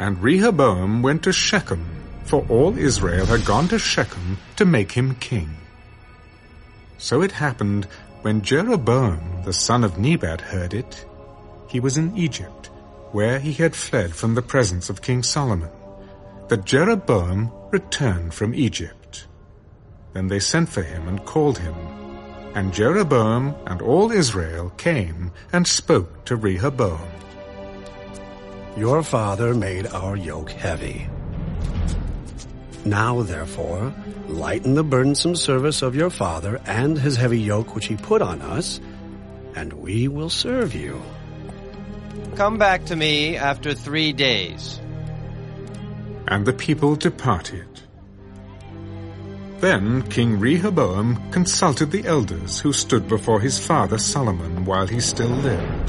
And Rehoboam went to Shechem, for all Israel had gone to Shechem to make him king. So it happened, when Jeroboam the son of Nebat heard it, he was in Egypt, where he had fled from the presence of King Solomon, that Jeroboam returned from Egypt. Then they sent for him and called him. And Jeroboam and all Israel came and spoke to Rehoboam. Your father made our yoke heavy. Now, therefore, lighten the burdensome service of your father and his heavy yoke which he put on us, and we will serve you. Come back to me after three days. And the people departed. Then King Rehoboam consulted the elders who stood before his father Solomon while he still lived.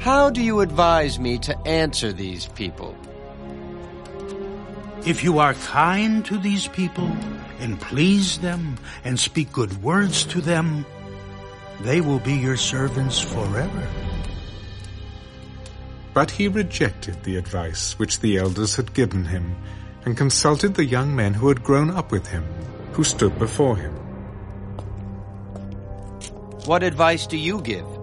How do you advise me to answer these people? If you are kind to these people and please them and speak good words to them, they will be your servants forever. But he rejected the advice which the elders had given him and consulted the young men who had grown up with him, who stood before him. What advice do you give?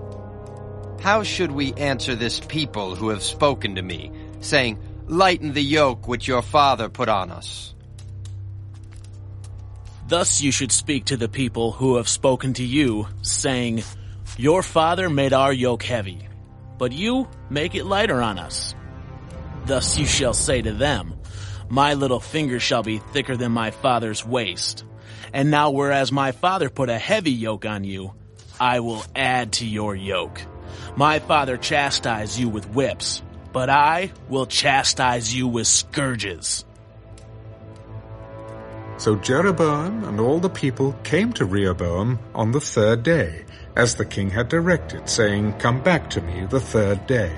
How should we answer this people who have spoken to me, saying, Lighten the yoke which your father put on us? Thus you should speak to the people who have spoken to you, saying, Your father made our yoke heavy, but you make it lighter on us. Thus you shall say to them, My little finger shall be thicker than my father's waist. And now whereas my father put a heavy yoke on you, I will add to your yoke. My father chastised you with whips, but I will chastise you with scourges. So Jeroboam and all the people came to Rehoboam on the third day, as the king had directed, saying, Come back to me the third day.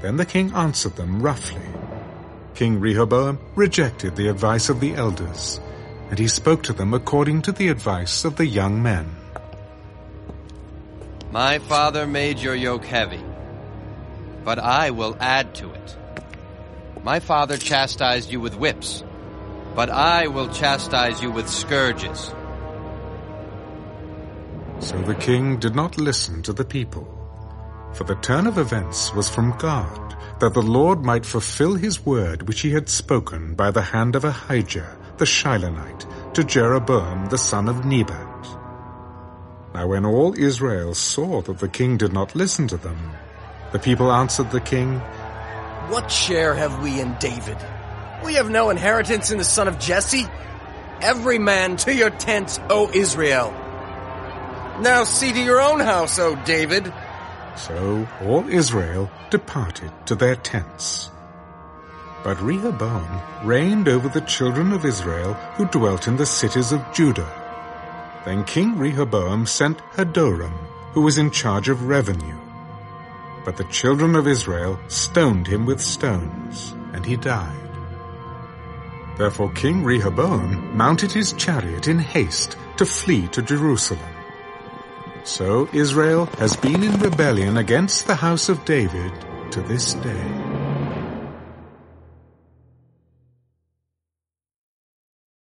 Then the king answered them roughly. King Rehoboam rejected the advice of the elders, and he spoke to them according to the advice of the young men. My father made your yoke heavy, but I will add to it. My father chastised you with whips, but I will chastise you with scourges. So the king did not listen to the people, for the turn of events was from God, that the Lord might fulfill his word which he had spoken by the hand of Ahijah the Shilonite to Jeroboam the son of Nebat. Now when all Israel saw that the king did not listen to them, the people answered the king, What share have we in David? We have no inheritance in the son of Jesse. Every man to your tents, O Israel. Now see to your own house, O David. So all Israel departed to their tents. But Rehoboam reigned over the children of Israel who dwelt in the cities of Judah. Then King Rehoboam sent Hadoram, who was in charge of revenue. But the children of Israel stoned him with stones, and he died. Therefore King Rehoboam mounted his chariot in haste to flee to Jerusalem. So Israel has been in rebellion against the house of David to this day.